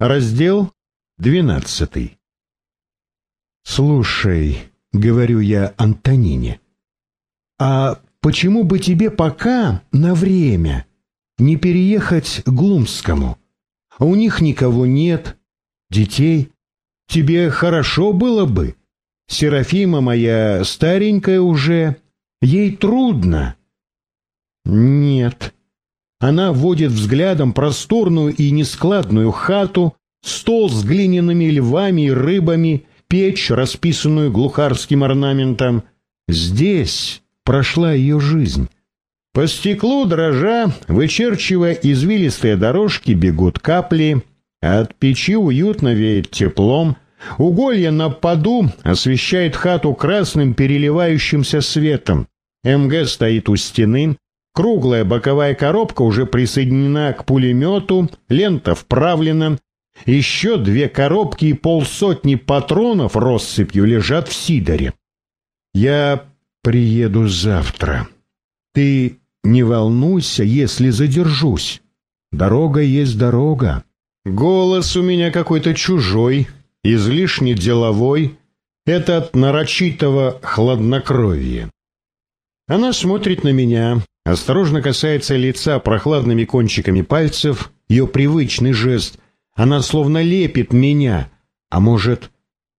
Раздел двенадцатый. «Слушай», — говорю я Антонине, — «а почему бы тебе пока на время не переехать к Глумскому? У них никого нет, детей. Тебе хорошо было бы. Серафима моя старенькая уже, ей трудно». «Нет», она водит взглядом просторную и нескладную хату, стол с глиняными львами и рыбами, печь, расписанную глухарским орнаментом. Здесь прошла ее жизнь. По стеклу дрожа, вычерчивая извилистые дорожки, бегут капли, от печи уютно веет теплом. Уголья на поду освещает хату красным переливающимся светом. МГ стоит у стены, Круглая боковая коробка уже присоединена к пулемету, лента вправлена. Еще две коробки и полсотни патронов россыпью лежат в сидоре. Я приеду завтра. Ты не волнуйся, если задержусь. Дорога есть дорога. Голос у меня какой-то чужой, излишне деловой. Это от нарочитого хладнокровия. Она смотрит на меня, осторожно касается лица прохладными кончиками пальцев, ее привычный жест. Она словно лепит меня, а может,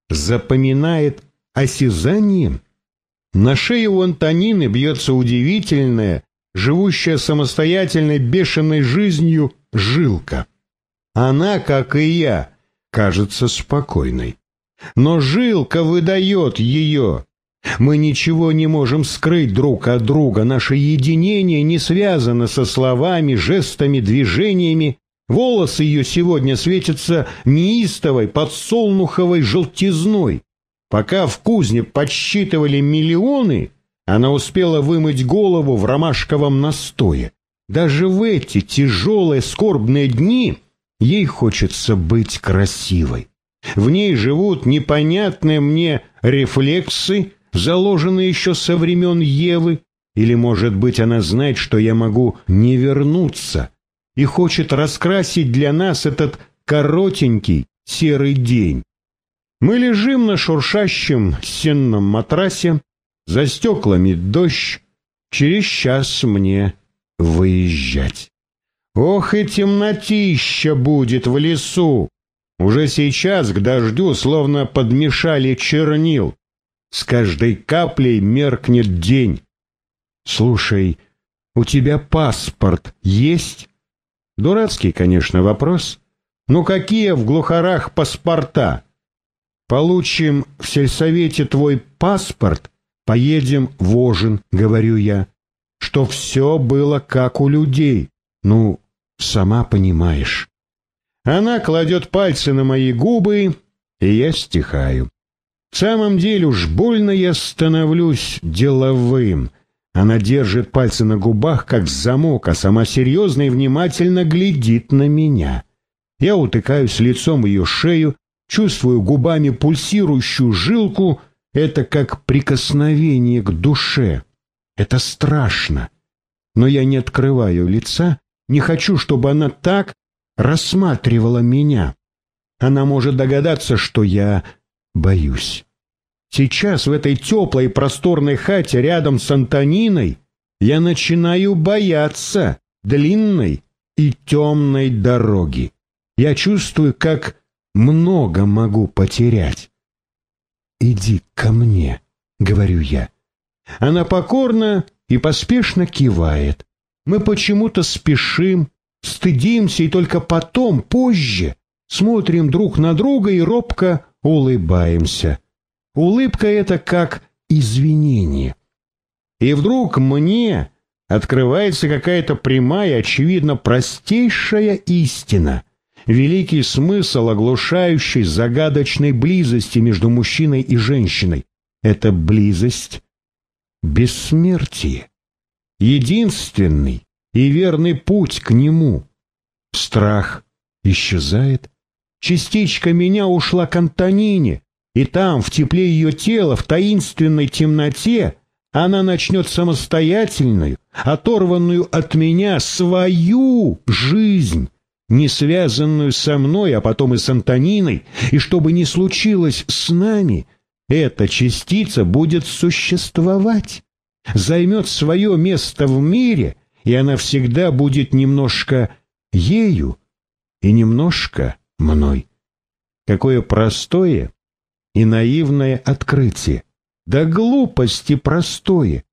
запоминает осязанием? На шее у Антонины бьется удивительная, живущая самостоятельной бешеной жизнью жилка. Она, как и я, кажется спокойной. Но жилка выдает ее, мы ничего не можем скрыть друг от друга, наше единение не связано со словами, жестами, движениями. Волосы ее сегодня светятся неистовой подсолнуховой желтизной. Пока в кузне подсчитывали миллионы, она успела вымыть голову в ромашковом настое. Даже в эти тяжелые скорбные дни ей хочется быть красивой. В ней живут непонятные мне рефлексы, заложенный еще со времен Евы, или, может быть, она знает, что я могу не вернуться и хочет раскрасить для нас этот коротенький серый день. Мы лежим на шуршащем сенном матрасе, за стеклами дождь, через час мне выезжать. Ох и темнотища будет в лесу! Уже сейчас к дождю словно подмешали чернил. С каждой каплей меркнет день. Слушай, у тебя паспорт есть? Дурацкий, конечно, вопрос. Ну какие в глухарах паспорта? Получим в сельсовете твой паспорт, поедем в Ожин, говорю я, что все было как у людей. Ну, сама понимаешь. Она кладет пальцы на мои губы, и я стихаю. В самом деле уж больно я становлюсь деловым. Она держит пальцы на губах, как замок, а сама серьезно и внимательно глядит на меня. Я утыкаюсь лицом в ее шею, чувствую губами пульсирующую жилку. Это как прикосновение к душе. Это страшно. Но я не открываю лица, не хочу, чтобы она так рассматривала меня. Она может догадаться, что я боюсь. Сейчас в этой теплой просторной хате рядом с Антониной я начинаю бояться длинной и темной дороги. Я чувствую, как много могу потерять. «Иди ко мне», — говорю я. Она покорно и поспешно кивает. Мы почему-то спешим, стыдимся и только потом, позже, смотрим друг на друга и робко улыбаемся. Улыбка эта как извинение. И вдруг мне открывается какая-то прямая, очевидно, простейшая истина, великий смысл оглушающей загадочной близости между мужчиной и женщиной. Это близость бессмертие. Единственный и верный путь к нему. Страх исчезает. Частичка меня ушла к Антонине, и там, в тепле ее тела, в таинственной темноте, она начнет самостоятельную, оторванную от меня, свою жизнь. не связанную со мной, а потом и с Антониной, и что бы ни случилось с нами, эта частица будет существовать, займет свое место в мире, и она всегда будет немножко ею и немножко мной. Какое простое и наивное открытие. Да глупости простое,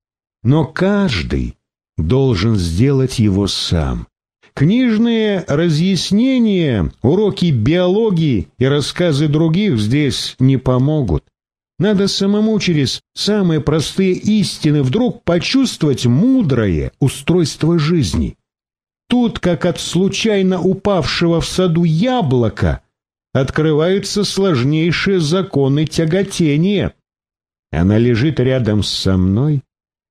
но каждый должен сделать его сам. Книжные разъяснения, уроки биологии и рассказы других здесь не помогут. Надо самому через самые простые истины вдруг почувствовать мудрое устройство жизни. Тут, как от случайно упавшего в саду яблока, открываются сложнейшие законы тяготения. Она лежит рядом со мной,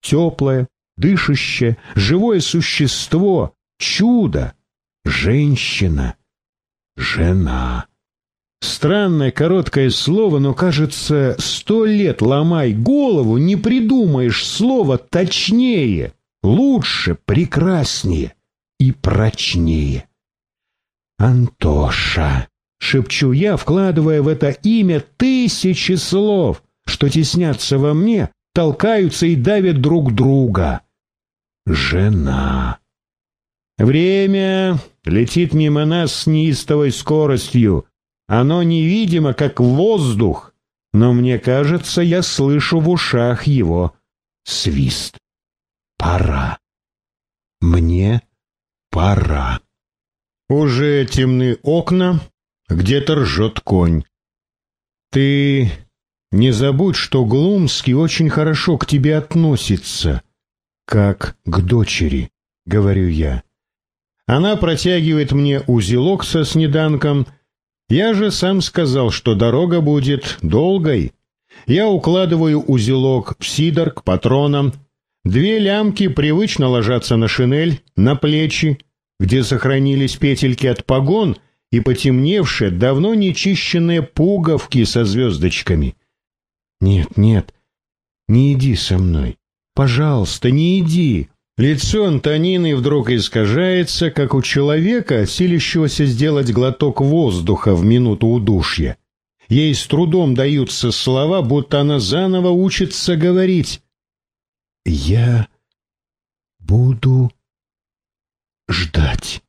теплое, дышащее, живое существо, чудо, женщина, жена. Странное короткое слово, но, кажется, сто лет ломай голову, не придумаешь слова точнее, лучше, прекраснее и прочнее. Антоша, шепчу я, вкладывая в это имя тысячи слов, что теснятся во мне, толкаются и давят друг друга. Жена. Время летит мимо нас с неистовой скоростью. Оно невидимо, как воздух, но мне кажется, я слышу в ушах его свист. Пора. Мне пора. Уже темны окна, где-то ржет конь. Ты не забудь, что Глумский очень хорошо к тебе относится, как к дочери, говорю я. Она протягивает мне узелок со снеданком. Я же сам сказал, что дорога будет долгой. Я укладываю узелок в сидор к патронам. Две лямки привычно ложатся на шинель, на плечи, где сохранились петельки от погон и потемневшие, давно нечищенные пуговки со звездочками. Нет, нет, не иди со мной. Пожалуйста, не иди. Лицо Антонины вдруг искажается, как у человека, силящегося сделать глоток воздуха в минуту удушья. Ей с трудом даются слова, будто она заново учится говорить. «Я буду ждать».